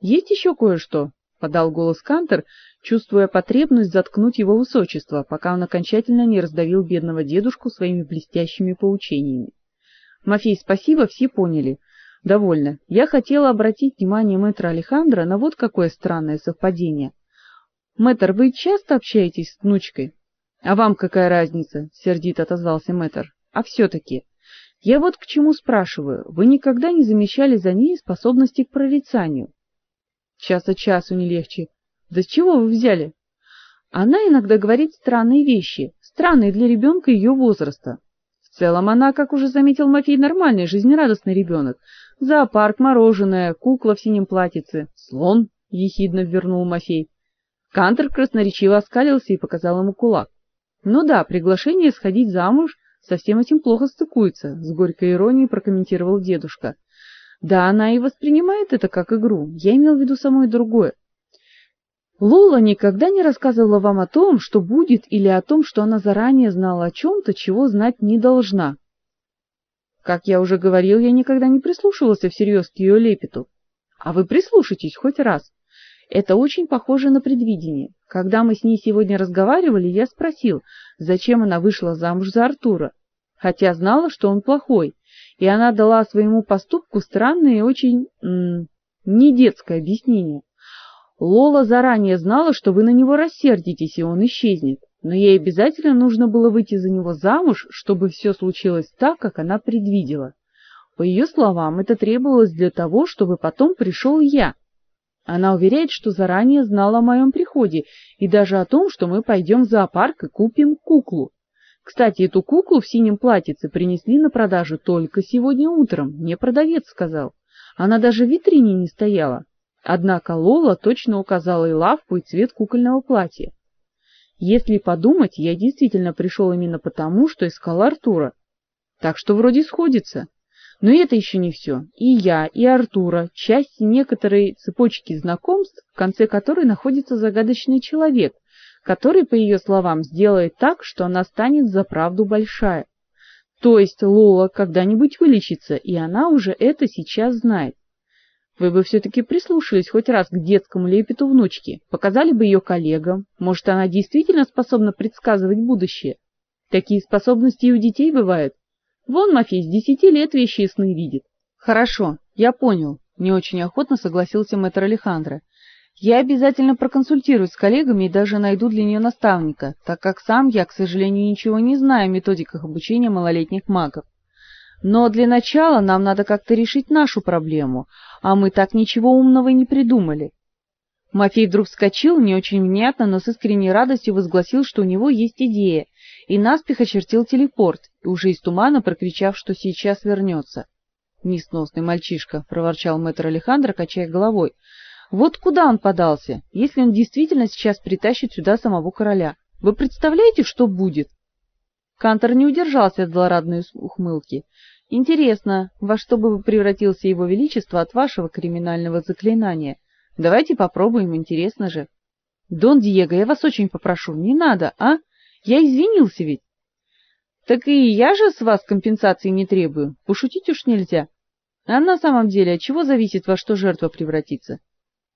Есть еще кое-что, подал голос Кантер, чувствуя потребность заткнуть его высочество, пока он окончательно не раздавил бедного дедушку своими блестящими поучениями. Мафей, спасибо, все поняли. Довольно. Я хотела обратить внимание мэтра Алехандро на вот какое странное совпадение. Мэтр, вы часто общаетесь с внучкой? А вам какая разница? сердито отозвался мэтр. А все таки я вот к чему спрашиваю. Вы никогда не замечали за ней способности к прорицанию? Час от часу не легче. Да с чего вы взяли? Она иногда говорит странные вещи, странные для ребенка ее возраста. В целом она, как уже заметил Мафей, нормальный, жизнерадостный ребенок. Зоопарк, мороженое, кукла в синем платьице, слон, ехидно вернул Мафей. Кантер красноречиво оскалился и показал ему кулак. Ну да, приглашение сходить замуж со всем этим плохо стыкуется, с горькой иронией прокомментировал дедушка. Да, она и воспринимает это как игру. Я имел в виду самое другое. Лола никогда не рассказывала вам о том, что будет, или о том, что она заранее знала о чем то чего знать не должна. Как я уже говорил, я никогда не прислушивался всерьез к ее лепету. А вы прислушайтесь хоть раз. Это очень похоже на предвидение. Когда мы с ней сегодня разговаривали, я спросил, зачем она вышла замуж за Артура, хотя знала, что он плохой, и она дала своему поступку странное и очень м не детское объяснение. Лола заранее знала, что вы на него рассердитесь, и он исчезнет, но ей обязательно нужно было выйти за него замуж, чтобы все случилось так, как она предвидела. По ее словам, это требовалось для того, чтобы потом пришел я. Она уверяет, что заранее знала о моем приходе и даже о том, что мы пойдем в зоопарк и купим куклу. Кстати, эту куклу в синем платьице принесли на продажу только сегодня утром, мне продавец сказал. Она даже в витрине не стояла. Однако Лола точно указала и лавку, и цвет кукольного платья. Если подумать, я действительно пришел именно потому, что искал Артура. Так что вроде сходится. Но это еще не все. И я, и Артура часть некоторой цепочки знакомств, в конце которой находится загадочный человек, который, по ее словам, сделает так, что она станет за правду большая. То есть Лола когда-нибудь вылечится, и она уже это сейчас знает. Вы бы все таки прислушались хоть раз к детскому лепету внучки, показали бы ее коллегам. Может, она действительно способна предсказывать будущее. Такие способности и у детей бывают. Вон Мафей с десяти лет вещи и сны видит. Хорошо, я понял, не очень охотно согласился мэтр Алехандро. Я обязательно проконсультируюсь с коллегами и даже найду для нее наставника, так как сам я, к сожалению, ничего не знаю о методиках обучения малолетних магов. Но для начала нам надо как-то решить нашу проблему, а мы так ничего умного не придумали. Мафей вдруг вскочил, не очень внятно, но с искренней радостью возгласил, что у него есть идея, и наспех очертил телепорт, и уже из тумана прокричав, что сейчас вернется. Несносный мальчишка, проворчал мэтр Алехандро, качая головой. Вот куда он подался, если он действительно сейчас притащит сюда самого короля? Вы представляете, что будет? Кантор не удержался от злорадной ухмылки. Интересно, во что бы превратился его величество от вашего криминального заклинания? Давайте попробуем, интересно же. Дон Диего, я вас очень попрошу, не надо, а? Я извинился ведь. Так и я же с вас компенсации не требую. Пошутить уж нельзя. А на самом деле, от чего зависит, во что жертва превратится?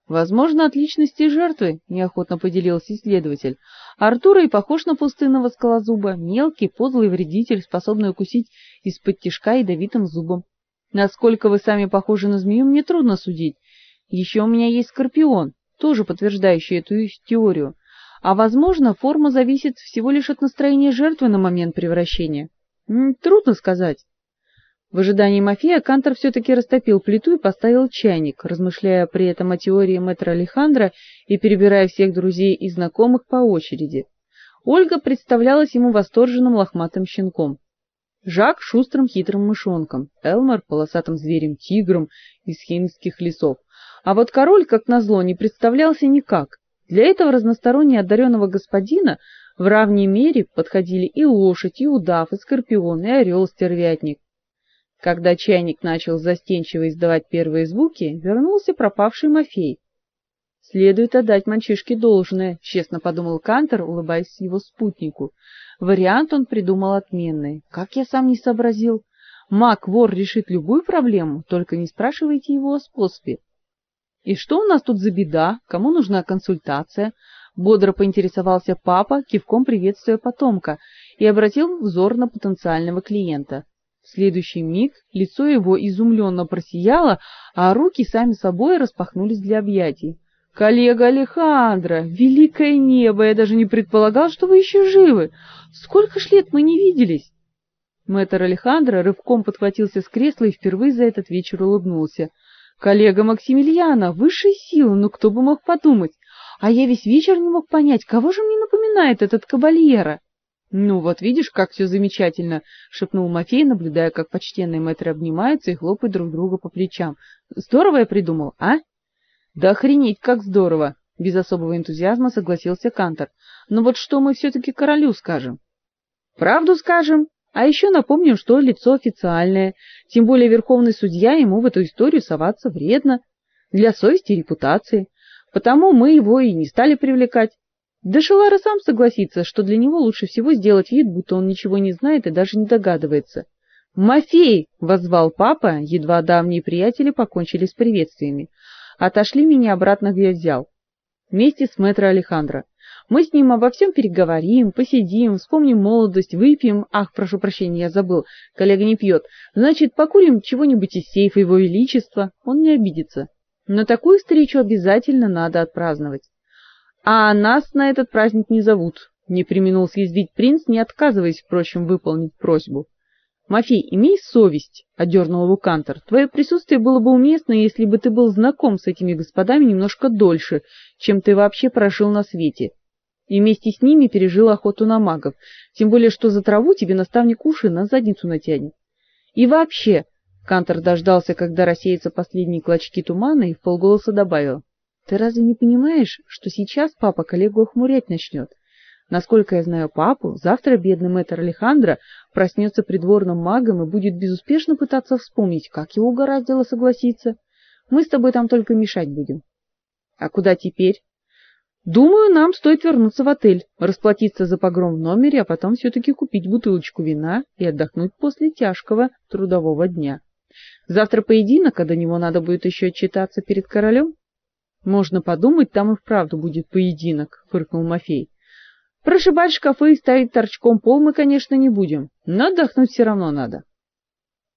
Возможно, от личности жертвы, неохотно поделился исследователь. Артура и похож на пустынного скалозуба, мелкий, подлый вредитель, способный укусить из-под тишка ядовитым зубом. Насколько вы сами похожи на змею, мне трудно судить. Еще у меня есть скорпион, тоже подтверждающий эту теорию. А возможно, форма зависит всего лишь от настроения жертвы на момент превращения. Трудно сказать. В ожидании Мафея Кантор все-таки растопил плиту и поставил чайник, размышляя при этом о теории мэтра Алехандро и перебирая всех друзей и знакомых по очереди. Ольга представлялась ему восторженным лохматым щенком. Жак шустрым хитрым мышонком, Элмар полосатым зверем-тигром из химских лесов. А вот король, как назло, не представлялся никак. Для этого разносторонне одаренного господина в равной мере подходили и лошадь, и удав, и скорпион, и орел-стервятник. Когда чайник начал застенчиво издавать первые звуки, вернулся пропавший Мафей. Следует отдать мальчишке должное, честно подумал Кантер, улыбаясь его спутнику. Вариант он придумал отменный. Как я сам не сообразил. Маг-вор решит любую проблему, только не спрашивайте его о способе. И что у нас тут за беда? Кому нужна консультация? Бодро поинтересовался папа, кивком приветствуя потомка, и обратил взор на потенциального клиента. В следующий миг лицо его изумленно просияло, а руки сами собой распахнулись для объятий. Коллега Алехандро, великое небо, я даже не предполагал, что вы еще живы. Сколько ж лет мы не виделись. Мэтр Алехандро рывком подхватился с кресла и впервые за этот вечер улыбнулся. Коллега Максимилиана, высшая сила, ну кто бы мог подумать? А я весь вечер не мог понять, кого же мне напоминает этот кабальера. Ну вот видишь, как все замечательно, шепнул Мафей, наблюдая, как почтенные мэтры обнимаются и хлопают друг друга по плечам. Здорово я придумал, а? Да охренеть, как здорово, без особого энтузиазма согласился Кантор. Но вот что мы все таки королю скажем? Правду скажем, а еще напомним, что лицо официальное, тем более верховный судья ему в эту историю соваться вредно для совести и репутации. Потому мы его и не стали привлекать. Да Шелара сам согласится, что для него лучше всего сделать вид, будто он ничего не знает и даже не догадывается. «Мафей!» — воззвал папа, едва давние приятели покончили с приветствиями. Отошли меня обратно, где взял. Вместе с мэтро Алехандро. Мы с ним обо всем переговорим, посидим, вспомним молодость, выпьем. Ах, прошу прощения, я забыл, коллега не пьет. Значит, покурим чего-нибудь из сейфа его величества. Он не обидится. Но такую встречу обязательно надо отпраздновать. А нас на этот праздник не зовут, не преминул съязвить принц, не отказываясь, впрочем, выполнить просьбу. Мафей, имей совесть, одернул его Кантор. Твое присутствие было бы уместно, если бы ты был знаком с этими господами немножко дольше, чем ты вообще прожил на свете. И вместе с ними пережил охоту на магов, тем более что за траву тебе наставник уши на задницу натянет. И вообще, Кантор дождался, когда рассеются последние клочки тумана, и вполголоса добавил: ты разве не понимаешь, что сейчас папа коллегу охмурять начнет? Насколько я знаю папу, завтра бедный мэтр Алехандро проснется придворным магом и будет безуспешно пытаться вспомнить, как его угораздило согласиться. Мы с тобой там только мешать будем. А куда теперь? Думаю, нам стоит вернуться в отель, расплатиться за погром в номере, а потом все таки купить бутылочку вина и отдохнуть после тяжкого трудового дня. Завтра поединок, а до него надо будет еще отчитаться перед королем. Можно подумать, там и вправду будет поединок, фыркнул Мафей. Прошибать шкафы и ставить торчком пол мы, конечно, не будем, но отдохнуть все равно надо.